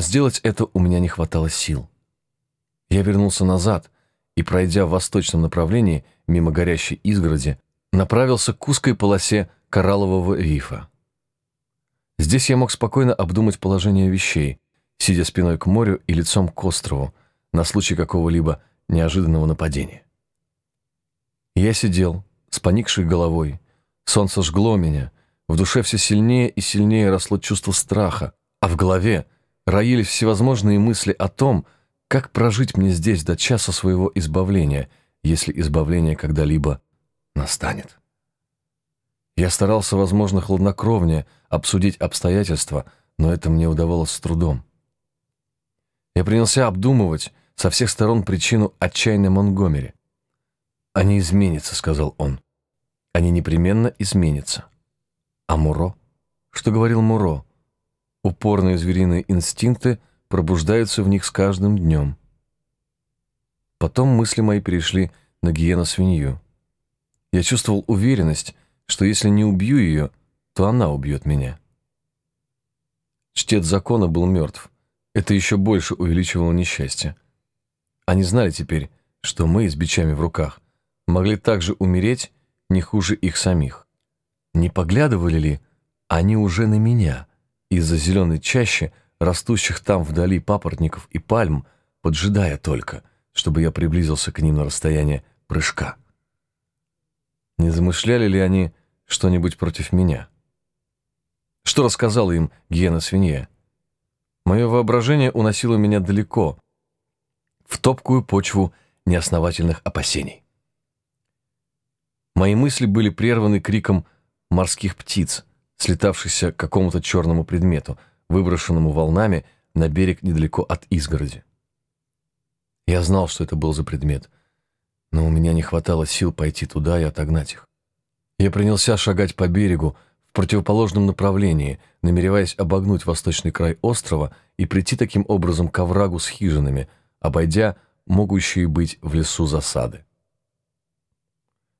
Сделать это у меня не хватало сил. Я вернулся назад и, пройдя в восточном направлении, мимо горящей изгороди, направился к узкой полосе кораллового рифа. Здесь я мог спокойно обдумать положение вещей, сидя спиной к морю и лицом к острову, на случай какого-либо неожиданного нападения. Я сидел, с поникшей головой. Солнце жгло меня, в душе все сильнее и сильнее росло чувство страха, а в голове роились всевозможные мысли о том, как прожить мне здесь до часа своего избавления, если избавление когда-либо настанет. Я старался, возможно, хладнокровнее обсудить обстоятельства, но это мне удавалось с трудом. Я принялся обдумывать со всех сторон причину отчаянной Монгомери. «Они изменятся», — сказал он. «Они непременно изменятся». А Муро? Что говорил Муро? Упорные звериные инстинкты пробуждаются в них с каждым днем. Потом мысли мои перешли на гиену-свинью. Я чувствовал уверенность, что если не убью ее, то она убьет меня. Чтец закона был мертв. Это еще больше увеличивало несчастье. Они знали теперь, что мы с бичами в руках могли также умереть не хуже их самих. Не поглядывали ли они уже на меня из-за зеленой чащи, растущих там вдали папоротников и пальм, поджидая только, чтобы я приблизился к ним на расстояние прыжка? Не замышляли ли они что-нибудь против меня? Что рассказала им Гиена-свинья? Мое воображение уносило меня далеко, в топкую почву неосновательных опасений. Мои мысли были прерваны криком морских птиц, слетавшихся к какому-то черному предмету, выброшенному волнами на берег недалеко от изгороди. Я знал, что это был за предмет, но у меня не хватало сил пойти туда и отогнать их. Я принялся шагать по берегу в противоположном направлении, намереваясь обогнуть восточный край острова и прийти таким образом к оврагу с хижинами, обойдя могущие быть в лесу засады.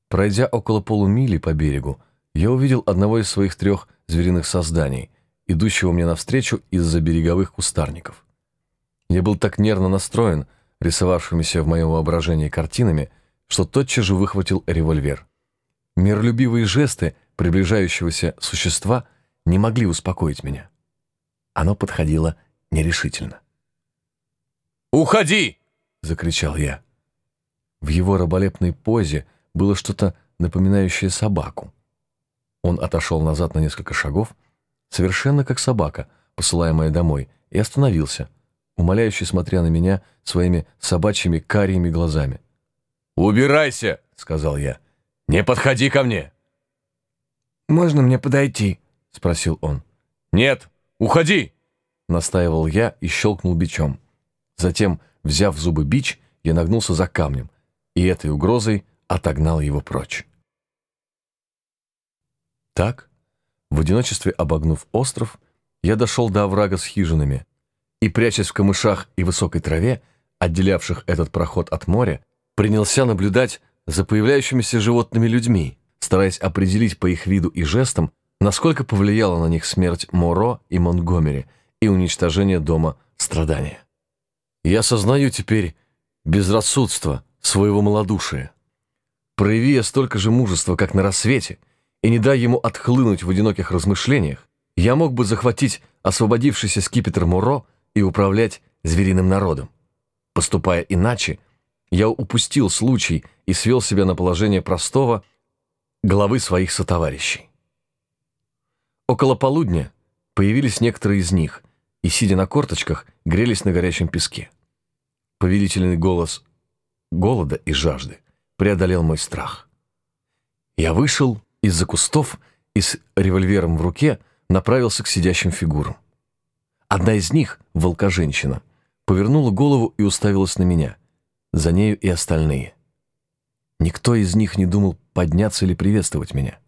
Пройдя около полумили по берегу, я увидел одного из своих трех звериных созданий, идущего мне навстречу из-за береговых кустарников. Я был так нервно настроен, рисовавшимися в моем воображении картинами, что тотчас же выхватил револьвер. Миролюбивые жесты приближающегося существа не могли успокоить меня. Оно подходило нерешительно. «Уходи!» — закричал я. В его раболепной позе было что-то напоминающее собаку. Он отошел назад на несколько шагов, совершенно как собака, посылаемая домой, и остановился, умоляюще смотря на меня своими собачьими карими глазами. «Убирайся!» — сказал я. «Не подходи ко мне!» «Можно мне подойти?» — спросил он. «Нет, уходи!» — настаивал я и щелкнул бичом. Затем, взяв в зубы бич, я нагнулся за камнем, и этой угрозой отогнал его прочь. Так, в одиночестве обогнув остров, я дошел до оврага с хижинами и, прячась в камышах и высокой траве, отделявших этот проход от моря, принялся наблюдать за появляющимися животными людьми, стараясь определить по их виду и жестам, насколько повлияла на них смерть Моро и Монтгомери и уничтожение дома страдания. Я сознаю теперь безрассудство своего малодушия. Прояви я столько же мужества, как на рассвете — и не дай ему отхлынуть в одиноких размышлениях, я мог бы захватить освободившийся скипетр Муро и управлять звериным народом. Поступая иначе, я упустил случай и свел себя на положение простого главы своих сотоварищей. Около полудня появились некоторые из них и, сидя на корточках, грелись на горячем песке. Повелительный голос голода и жажды преодолел мой страх. Я вышел из-за кустов и с револьвером в руке направился к сидящим фигурам. Одна из них, волка-женщина, повернула голову и уставилась на меня. За нею и остальные. Никто из них не думал подняться или приветствовать меня.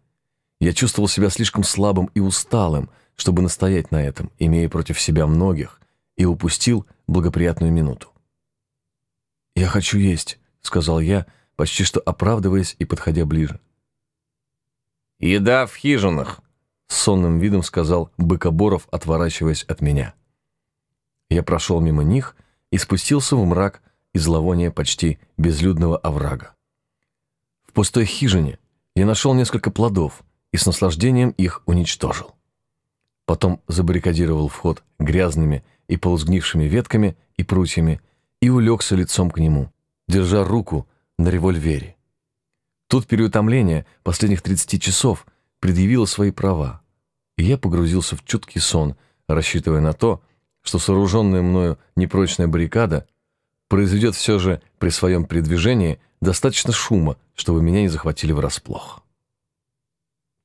Я чувствовал себя слишком слабым и усталым, чтобы настоять на этом, имея против себя многих, и упустил благоприятную минуту. «Я хочу есть», — сказал я, почти что оправдываясь и подходя ближе. «Еда в хижинах», — сонным видом сказал Быкоборов, отворачиваясь от меня. Я прошел мимо них и спустился в мрак и зловоние почти безлюдного оврага. В пустой хижине я нашел несколько плодов и с наслаждением их уничтожил. Потом забаррикадировал вход грязными и полусгнившими ветками и прутьями и улегся лицом к нему, держа руку на револьвере. Тут переутомление последних 30 часов предъявило свои права, и я погрузился в чуткий сон, рассчитывая на то, что сооруженная мною непрочная баррикада произведет все же при своем передвижении достаточно шума, чтобы меня не захватили врасплох.